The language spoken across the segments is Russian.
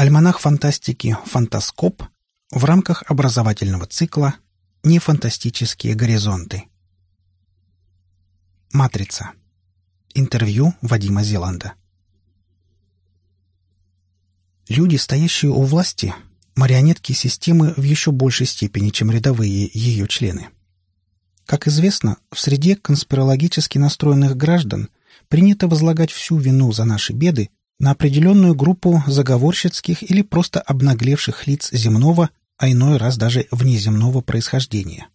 Альманах фантастики «Фантаскоп» в рамках образовательного цикла «Нефантастические горизонты». Матрица. Интервью Вадима Зеланда. Люди, стоящие у власти, марионетки системы в еще большей степени, чем рядовые ее члены. Как известно, в среде конспирологически настроенных граждан принято возлагать всю вину за наши беды на определенную группу заговорщицких или просто обнаглевших лиц земного, а иной раз даже внеземного происхождения.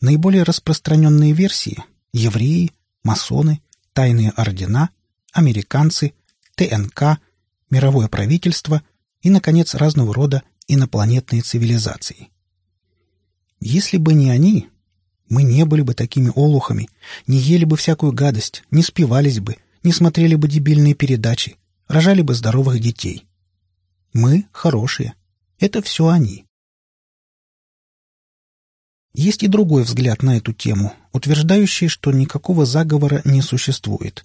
Наиболее распространенные версии – евреи, масоны, тайные ордена, американцы, ТНК, мировое правительство и, наконец, разного рода инопланетные цивилизации. Если бы не они, мы не были бы такими олухами, не ели бы всякую гадость, не спивались бы, не смотрели бы дебильные передачи, рожали бы здоровых детей. Мы хорошие. Это все они. Есть и другой взгляд на эту тему, утверждающий, что никакого заговора не существует.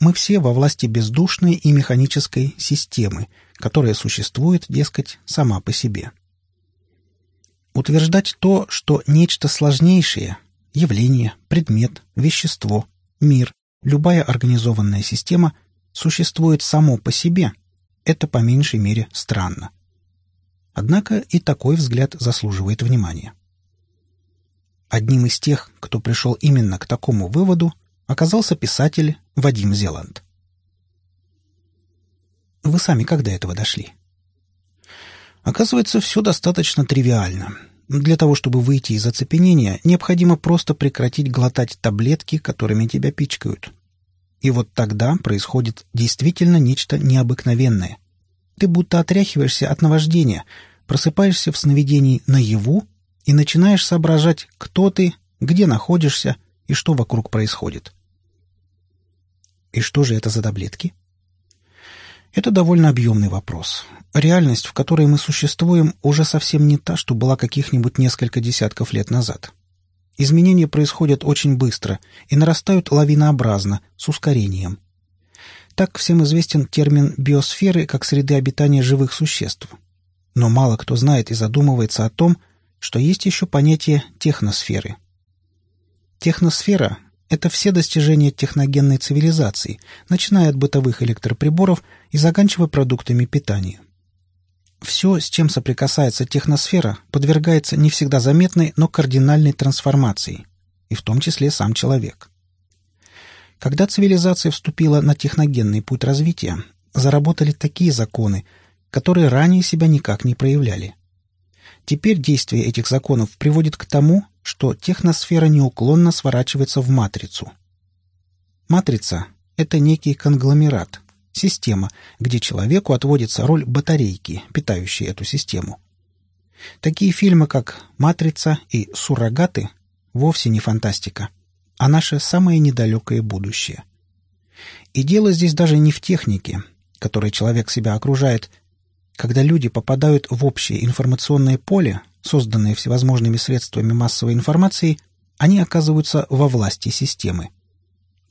Мы все во власти бездушной и механической системы, которая существует, дескать, сама по себе. Утверждать то, что нечто сложнейшее — явление, предмет, вещество, мир, любая организованная система — существует само по себе, это по меньшей мере странно. Однако и такой взгляд заслуживает внимания. Одним из тех, кто пришел именно к такому выводу, оказался писатель Вадим Зеланд. Вы сами до этого дошли? Оказывается, все достаточно тривиально. Для того, чтобы выйти из оцепенения, необходимо просто прекратить глотать таблетки, которыми тебя пичкают. И вот тогда происходит действительно нечто необыкновенное. Ты будто отряхиваешься от наваждения, просыпаешься в сновидении наяву и начинаешь соображать, кто ты, где находишься и что вокруг происходит. И что же это за таблетки? Это довольно объемный вопрос. Реальность, в которой мы существуем, уже совсем не та, что была каких-нибудь несколько десятков лет назад. Изменения происходят очень быстро и нарастают лавинообразно, с ускорением. Так всем известен термин биосферы как среды обитания живых существ. Но мало кто знает и задумывается о том, что есть еще понятие техносферы. Техносфера это все достижения техногенной цивилизации, начиная от бытовых электроприборов и заканчивая продуктами питания. Все, с чем соприкасается техносфера, подвергается не всегда заметной, но кардинальной трансформации, и в том числе сам человек. Когда цивилизация вступила на техногенный путь развития, заработали такие законы, которые ранее себя никак не проявляли. Теперь действие этих законов приводит к тому, что техносфера неуклонно сворачивается в матрицу. Матрица — это некий конгломерат, система, где человеку отводится роль батарейки, питающей эту систему. Такие фильмы, как «Матрица» и «Суррогаты» вовсе не фантастика, а наше самое недалекое будущее. И дело здесь даже не в технике, которой человек себя окружает. Когда люди попадают в общее информационное поле, созданные всевозможными средствами массовой информации, они оказываются во власти системы.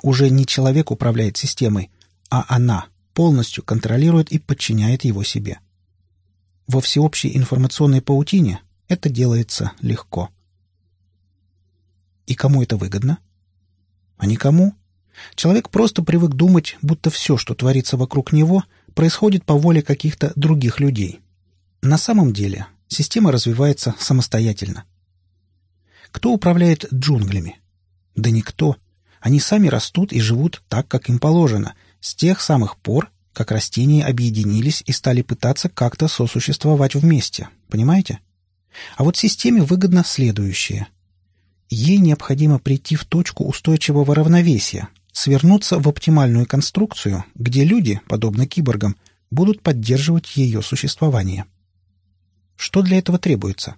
Уже не человек управляет системой, а она полностью контролирует и подчиняет его себе. Во всеобщей информационной паутине это делается легко. И кому это выгодно? А никому. Человек просто привык думать, будто все, что творится вокруг него, происходит по воле каких-то других людей. На самом деле Система развивается самостоятельно. Кто управляет джунглями? Да никто. Они сами растут и живут так, как им положено, с тех самых пор, как растения объединились и стали пытаться как-то сосуществовать вместе. Понимаете? А вот системе выгодно следующее. Ей необходимо прийти в точку устойчивого равновесия, свернуться в оптимальную конструкцию, где люди, подобно киборгам, будут поддерживать ее существование. Что для этого требуется?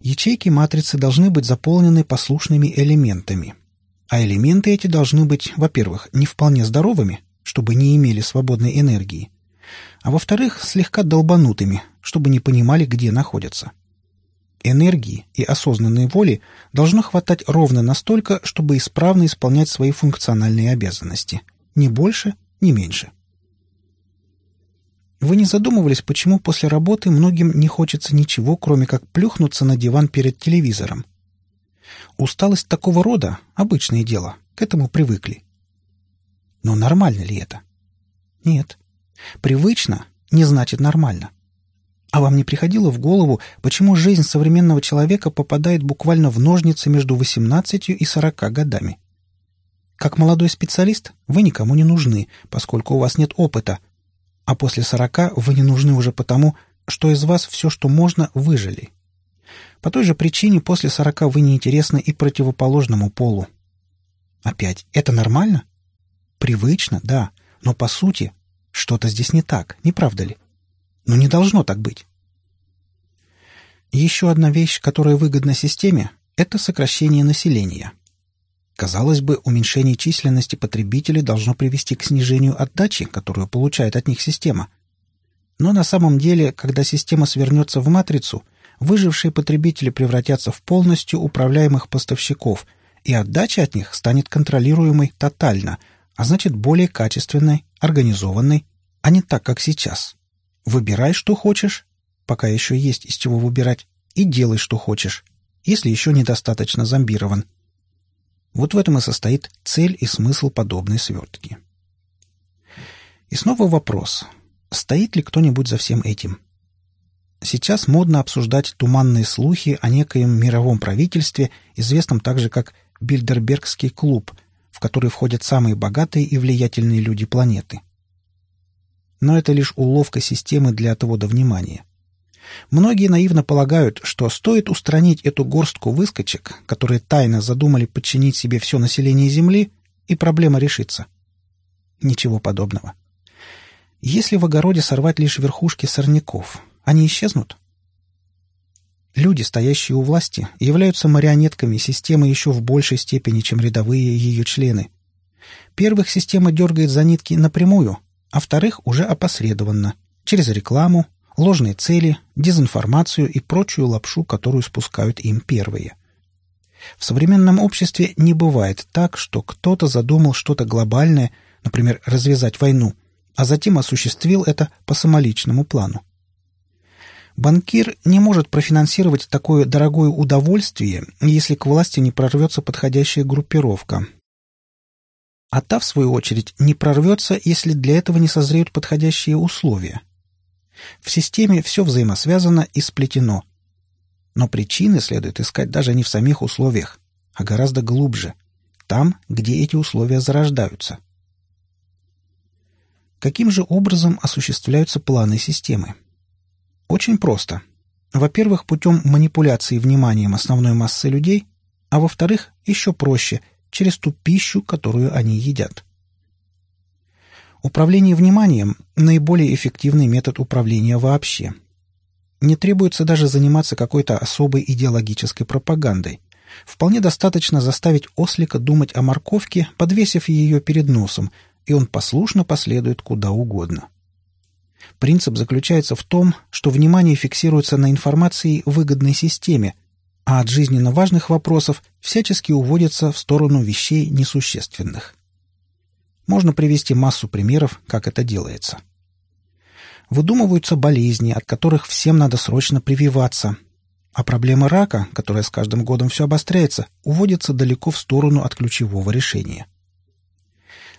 Ячейки матрицы должны быть заполнены послушными элементами. А элементы эти должны быть, во-первых, не вполне здоровыми, чтобы не имели свободной энергии, а во-вторых, слегка долбанутыми, чтобы не понимали, где находятся. Энергии и осознанной воли должно хватать ровно настолько, чтобы исправно исполнять свои функциональные обязанности. Ни больше, ни меньше. Вы не задумывались, почему после работы многим не хочется ничего, кроме как плюхнуться на диван перед телевизором? Усталость такого рода — обычное дело, к этому привыкли. Но нормально ли это? Нет. Привычно не значит нормально. А вам не приходило в голову, почему жизнь современного человека попадает буквально в ножницы между 18 и 40 годами? Как молодой специалист вы никому не нужны, поскольку у вас нет опыта, а после 40 вы не нужны уже потому, что из вас все, что можно, выжили. По той же причине после 40 вы неинтересны и противоположному полу. Опять, это нормально? Привычно, да, но по сути что-то здесь не так, не правда ли? Но не должно так быть. Еще одна вещь, которая выгодна системе, это сокращение населения. Казалось бы, уменьшение численности потребителей должно привести к снижению отдачи, которую получает от них система. Но на самом деле, когда система свернется в матрицу, выжившие потребители превратятся в полностью управляемых поставщиков, и отдача от них станет контролируемой тотально, а значит более качественной, организованной, а не так, как сейчас. Выбирай, что хочешь, пока еще есть из чего выбирать, и делай, что хочешь, если еще недостаточно зомбирован. Вот в этом и состоит цель и смысл подобной свертки. И снова вопрос, стоит ли кто-нибудь за всем этим? Сейчас модно обсуждать туманные слухи о некоем мировом правительстве, известном также как Бильдербергский клуб, в который входят самые богатые и влиятельные люди планеты. Но это лишь уловка системы для отвода внимания. Многие наивно полагают, что стоит устранить эту горстку выскочек, которые тайно задумали подчинить себе все население Земли, и проблема решится. Ничего подобного. Если в огороде сорвать лишь верхушки сорняков, они исчезнут? Люди, стоящие у власти, являются марионетками системы еще в большей степени, чем рядовые ее члены. Первых система дергает за нитки напрямую, а вторых уже опосредованно, через рекламу, ложные цели, дезинформацию и прочую лапшу, которую спускают им первые. В современном обществе не бывает так, что кто-то задумал что-то глобальное, например, развязать войну, а затем осуществил это по самоличному плану. Банкир не может профинансировать такое дорогое удовольствие, если к власти не прорвется подходящая группировка. А та, в свою очередь, не прорвется, если для этого не созреют подходящие условия – в системе все взаимосвязано и сплетено. Но причины следует искать даже не в самих условиях, а гораздо глубже, там, где эти условия зарождаются. Каким же образом осуществляются планы системы? Очень просто. Во-первых, путем манипуляции вниманием основной массы людей, а во-вторых, еще проще, через ту пищу, которую они едят. Управление вниманием – наиболее эффективный метод управления вообще. Не требуется даже заниматься какой-то особой идеологической пропагандой. Вполне достаточно заставить ослика думать о морковке, подвесив ее перед носом, и он послушно последует куда угодно. Принцип заключается в том, что внимание фиксируется на информации выгодной системе, а от жизненно важных вопросов всячески уводится в сторону вещей несущественных. Можно привести массу примеров, как это делается. Выдумываются болезни, от которых всем надо срочно прививаться. А проблема рака, которая с каждым годом все обостряется, уводится далеко в сторону от ключевого решения.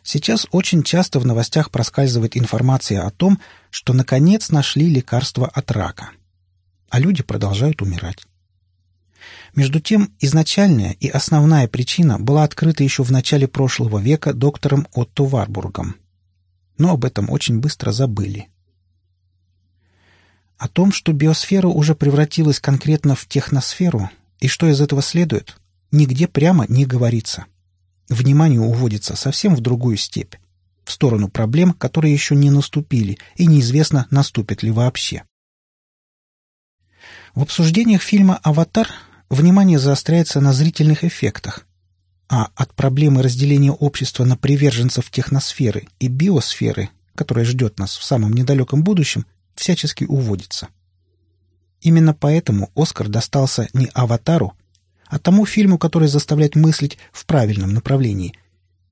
Сейчас очень часто в новостях проскальзывает информация о том, что наконец нашли лекарство от рака. А люди продолжают умирать. Между тем, изначальная и основная причина была открыта еще в начале прошлого века доктором Отто Варбургом. Но об этом очень быстро забыли. О том, что биосфера уже превратилась конкретно в техносферу, и что из этого следует, нигде прямо не говорится. Внимание уводится совсем в другую степь, в сторону проблем, которые еще не наступили, и неизвестно, наступят ли вообще. В обсуждениях фильма «Аватар» внимание заостряется на зрительных эффектах, а от проблемы разделения общества на приверженцев техносферы и биосферы, которая ждет нас в самом недалеком будущем, всячески уводится. Именно поэтому «Оскар» достался не «Аватару», а тому фильму, который заставляет мыслить в правильном направлении.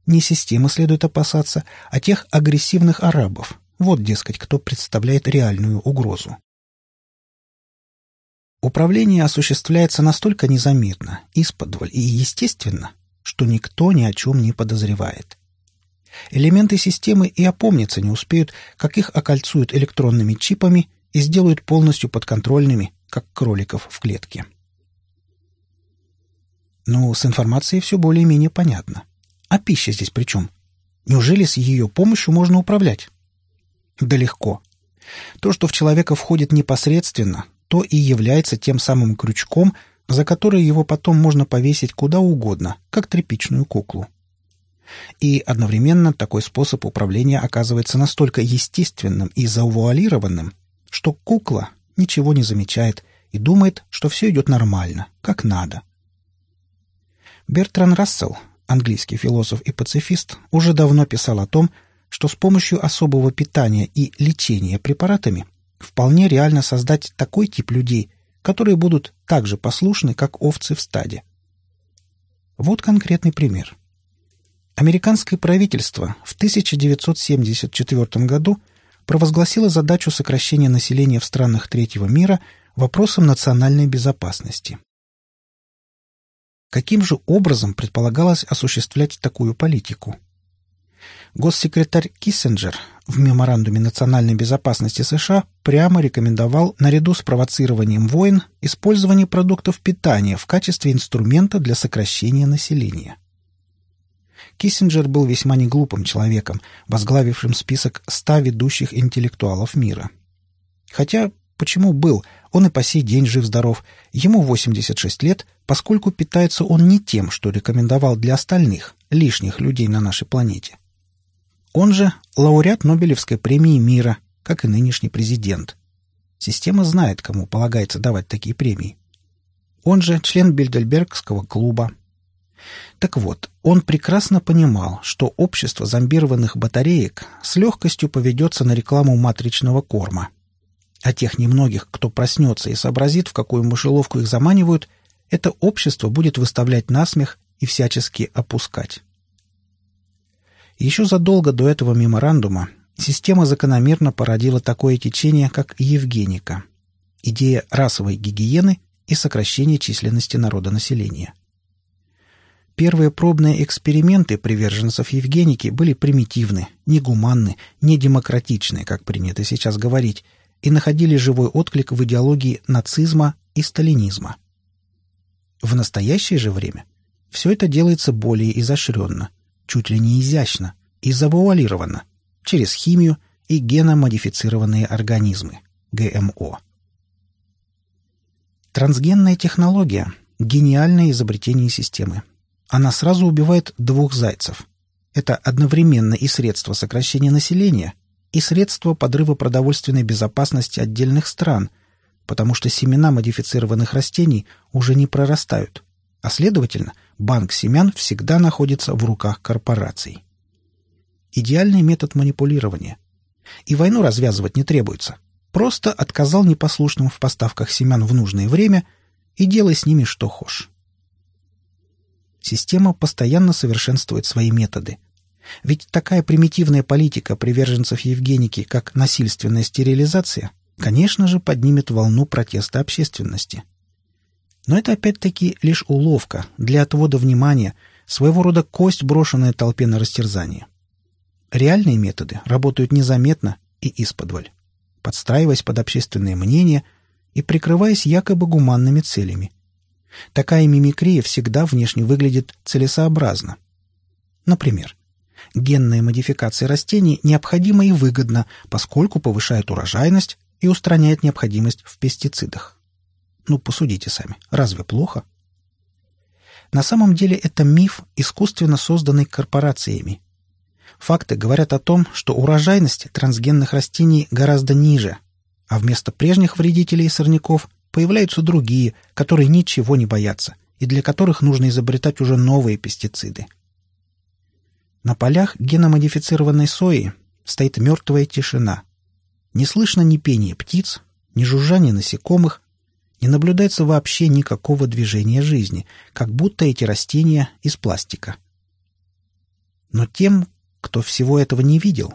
Не системы следует опасаться, а тех агрессивных арабов, Вот, дескать, кто представляет реальную угрозу. Управление осуществляется настолько незаметно, исподволь и естественно, что никто ни о чем не подозревает. Элементы системы и опомниться не успеют, как их окольцуют электронными чипами и сделают полностью подконтрольными, как кроликов в клетке. Ну, с информацией все более-менее понятно. А пища здесь при чем? Неужели с ее помощью можно управлять? Да легко. То, что в человека входит непосредственно, то и является тем самым крючком, за который его потом можно повесить куда угодно, как тряпичную куклу. И одновременно такой способ управления оказывается настолько естественным и завуалированным, что кукла ничего не замечает и думает, что все идет нормально, как надо. Бертран Рассел, английский философ и пацифист, уже давно писал о том, что с помощью особого питания и лечения препаратами вполне реально создать такой тип людей, которые будут так же послушны, как овцы в стаде. Вот конкретный пример. Американское правительство в 1974 году провозгласило задачу сокращения населения в странах третьего мира вопросом национальной безопасности. Каким же образом предполагалось осуществлять такую политику? Госсекретарь Киссинджер в меморандуме национальной безопасности США прямо рекомендовал наряду с провоцированием войн использование продуктов питания в качестве инструмента для сокращения населения. Киссинджер был весьма неглупым человеком, возглавившим список ста ведущих интеллектуалов мира. Хотя, почему был, он и по сей день жив-здоров, ему 86 лет, поскольку питается он не тем, что рекомендовал для остальных, лишних людей на нашей планете. Он же лауреат Нобелевской премии мира, как и нынешний президент. Система знает, кому полагается давать такие премии. Он же член Бильдельбергского клуба. Так вот, он прекрасно понимал, что общество зомбированных батареек с легкостью поведется на рекламу матричного корма. А тех немногих, кто проснется и сообразит, в какую мышеловку их заманивают, это общество будет выставлять насмех и всячески опускать. Еще задолго до этого меморандума система закономерно породила такое течение, как Евгеника – идея расовой гигиены и сокращения численности народонаселения. Первые пробные эксперименты приверженцев Евгеники были примитивны, негуманны, недемократичны, как принято сейчас говорить, и находили живой отклик в идеологии нацизма и сталинизма. В настоящее же время все это делается более изощренно – чуть ли не изящно и завуалировано через химию и геномодифицированные организмы – ГМО. Трансгенная технология – гениальное изобретение системы. Она сразу убивает двух зайцев. Это одновременно и средство сокращения населения, и средство подрыва продовольственной безопасности отдельных стран, потому что семена модифицированных растений уже не прорастают, а следовательно, банк семян всегда находится в руках корпораций. Идеальный метод манипулирования. И войну развязывать не требуется. Просто отказал непослушным в поставках семян в нужное время и делай с ними что хочешь. Система постоянно совершенствует свои методы. Ведь такая примитивная политика приверженцев Евгеники, как насильственная стерилизация, конечно же, поднимет волну протеста общественности – но это опять-таки лишь уловка для отвода внимания, своего рода кость, брошенная толпе на растерзание. Реальные методы работают незаметно и исподволь, подстраиваясь под общественное мнение и прикрываясь якобы гуманными целями. Такая мимикрия всегда внешне выглядит целесообразно. Например, генная модификация растений необходима и выгодна, поскольку повышает урожайность и устраняет необходимость в пестицидах. Ну, посудите сами. Разве плохо? На самом деле это миф, искусственно созданный корпорациями. Факты говорят о том, что урожайность трансгенных растений гораздо ниже, а вместо прежних вредителей и сорняков появляются другие, которые ничего не боятся и для которых нужно изобретать уже новые пестициды. На полях геномодифицированной сои стоит мертвая тишина. Не слышно ни пения птиц, ни жужжания насекомых, не наблюдается вообще никакого движения жизни, как будто эти растения из пластика. Но тем, кто всего этого не видел,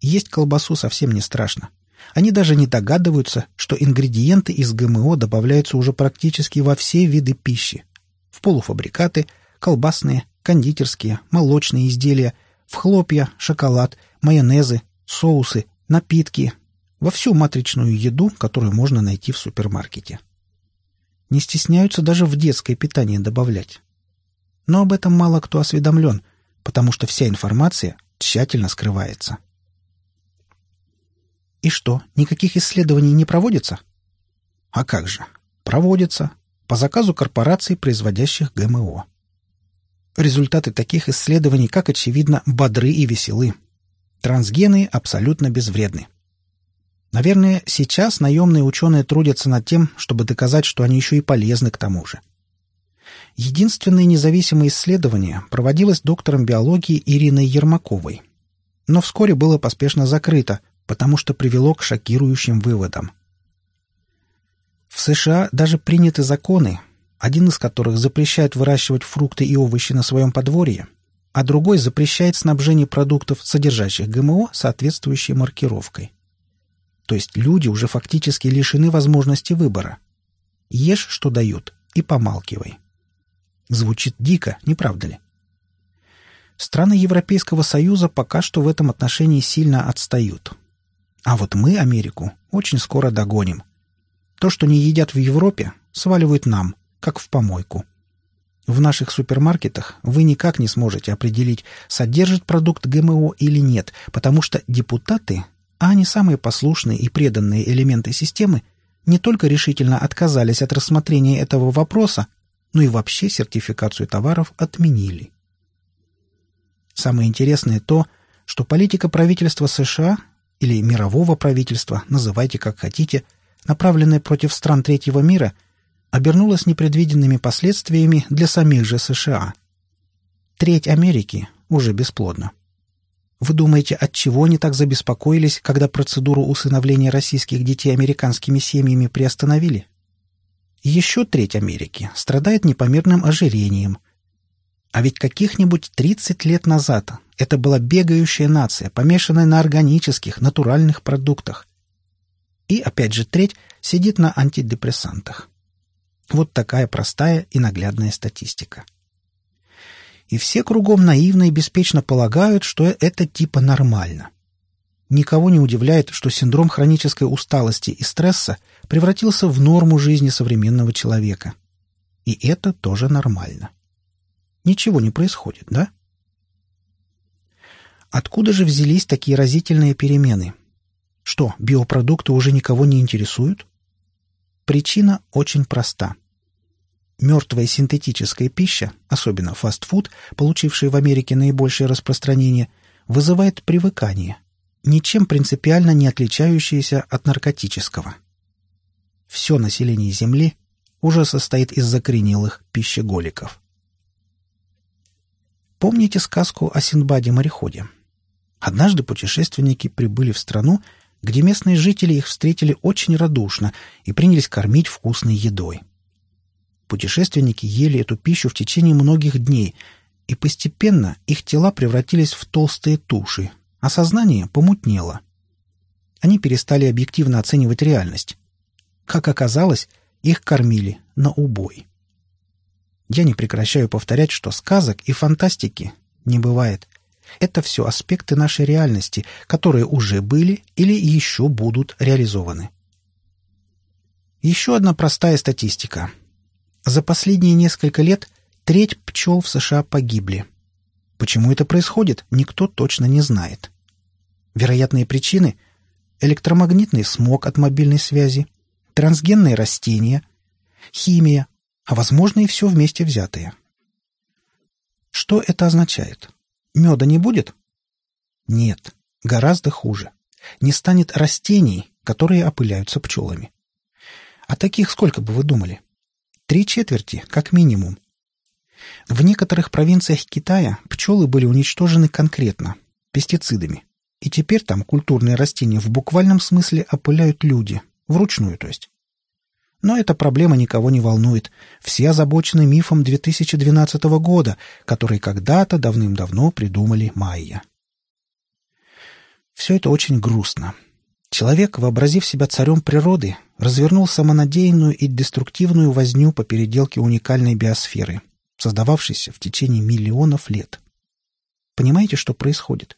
Есть колбасу совсем не страшно. Они даже не догадываются, что ингредиенты из ГМО добавляются уже практически во все виды пищи. В полуфабрикаты, колбасные, кондитерские, молочные изделия, в хлопья, шоколад, майонезы, соусы, напитки, во всю матричную еду, которую можно найти в супермаркете. Не стесняются даже в детское питание добавлять. Но об этом мало кто осведомлен, потому что вся информация тщательно скрывается. И что, никаких исследований не проводится? А как же? Проводятся. По заказу корпораций, производящих ГМО. Результаты таких исследований, как очевидно, бодры и веселы. Трансгены абсолютно безвредны. Наверное, сейчас наемные ученые трудятся над тем, чтобы доказать, что они еще и полезны к тому же. Единственное независимое исследование проводилось доктором биологии Ириной Ермаковой. Но вскоре было поспешно закрыто, потому что привело к шокирующим выводам. В США даже приняты законы, один из которых запрещает выращивать фрукты и овощи на своем подворье, а другой запрещает снабжение продуктов, содержащих ГМО, соответствующей маркировкой. То есть люди уже фактически лишены возможности выбора. Ешь, что дают, и помалкивай. Звучит дико, не правда ли? Страны Европейского Союза пока что в этом отношении сильно отстают. А вот мы Америку очень скоро догоним. То, что не едят в Европе, сваливают нам, как в помойку. В наших супермаркетах вы никак не сможете определить, содержит продукт ГМО или нет, потому что депутаты, а они самые послушные и преданные элементы системы, не только решительно отказались от рассмотрения этого вопроса, но и вообще сертификацию товаров отменили. Самое интересное то, что политика правительства США или мирового правительства, называйте как хотите, направленная против стран третьего мира, обернулась непредвиденными последствиями для самих же США. Треть Америки уже бесплодна. Вы думаете, от чего они так забеспокоились, когда процедуру усыновления российских детей американскими семьями приостановили? Еще треть Америки страдает непомерным ожирением. А ведь каких-нибудь 30 лет назад это была бегающая нация, помешанная на органических, натуральных продуктах. И, опять же, треть сидит на антидепрессантах. Вот такая простая и наглядная статистика. И все кругом наивно и беспечно полагают, что это типа нормально. Никого не удивляет, что синдром хронической усталости и стресса превратился в норму жизни современного человека. И это тоже нормально. Ничего не происходит, да? Откуда же взялись такие разительные перемены? Что, биопродукты уже никого не интересуют? Причина очень проста. Мертвая синтетическая пища, особенно фастфуд, получивший в Америке наибольшее распространение, вызывает привыкание, ничем принципиально не отличающееся от наркотического. Все население Земли уже состоит из закоренелых пищеголиков. Помните сказку о Синдбаде-мореходе? Однажды путешественники прибыли в страну, где местные жители их встретили очень радушно и принялись кормить вкусной едой. Путешественники ели эту пищу в течение многих дней, и постепенно их тела превратились в толстые туши, а сознание помутнело. Они перестали объективно оценивать реальность. Как оказалось, их кормили на убой. Я не прекращаю повторять, что сказок и фантастики не бывает. Это все аспекты нашей реальности, которые уже были или еще будут реализованы. Еще одна простая статистика. За последние несколько лет треть пчел в США погибли. Почему это происходит, никто точно не знает. Вероятные причины – электромагнитный смог от мобильной связи, трансгенные растения, химия, а возможно и все вместе взятое. Что это означает? Меда не будет? Нет, гораздо хуже. Не станет растений, которые опыляются пчелами. А таких сколько бы вы думали? Три четверти, как минимум. В некоторых провинциях Китая пчелы были уничтожены конкретно, пестицидами. И теперь там культурные растения в буквальном смысле опыляют люди, вручную, то есть. Но эта проблема никого не волнует. Все озабочены мифом 2012 года, который когда-то давным-давно придумали майя. Все это очень грустно. Человек, вообразив себя царем природы, развернул самонадеянную и деструктивную возню по переделке уникальной биосферы, создававшейся в течение миллионов лет. Понимаете, что происходит?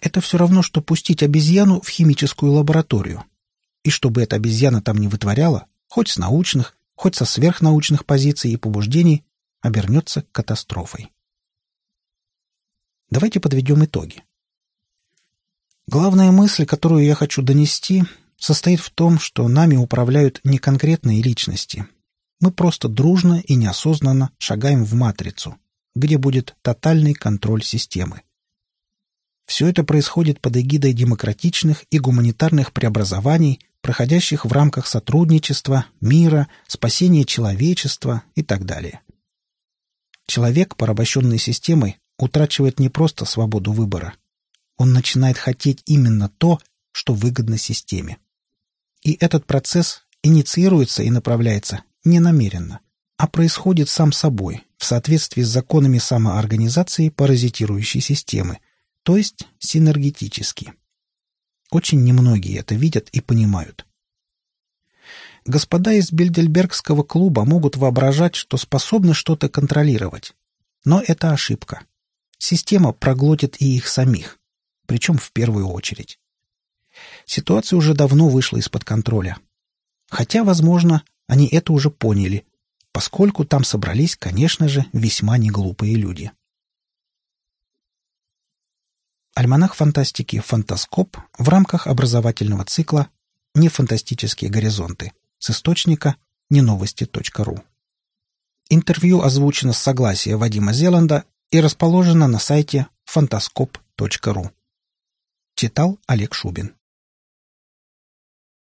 Это все равно, что пустить обезьяну в химическую лабораторию. И чтобы эта обезьяна там не вытворяла, хоть с научных, хоть со сверхнаучных позиций и побуждений, обернется катастрофой. Давайте подведем итоги. Главная мысль, которую я хочу донести, состоит в том, что нами управляют не конкретные личности. Мы просто дружно и неосознанно шагаем в матрицу, где будет тотальный контроль системы. Все это происходит под эгидой демократичных и гуманитарных преобразований, проходящих в рамках сотрудничества, мира, спасения человечества и так далее. Человек, порабощенный системой, утрачивает не просто свободу выбора. Он начинает хотеть именно то, что выгодно системе. И этот процесс инициируется и направляется не намеренно, а происходит сам собой, в соответствии с законами самоорганизации паразитирующей системы, то есть синергетически. Очень немногие это видят и понимают. Господа из Бильдельбергского клуба могут воображать, что способны что-то контролировать. Но это ошибка. Система проглотит и их самих, причем в первую очередь. Ситуация уже давно вышла из-под контроля. Хотя, возможно, они это уже поняли, поскольку там собрались, конечно же, весьма неглупые люди. Альманах фантастики «Фантаскоп» в рамках образовательного цикла «Нефантастические горизонты» с источника неновости.ру. Интервью озвучено с согласия Вадима Зеланда и расположено на сайте фантаскоп.ру. Читал Олег Шубин.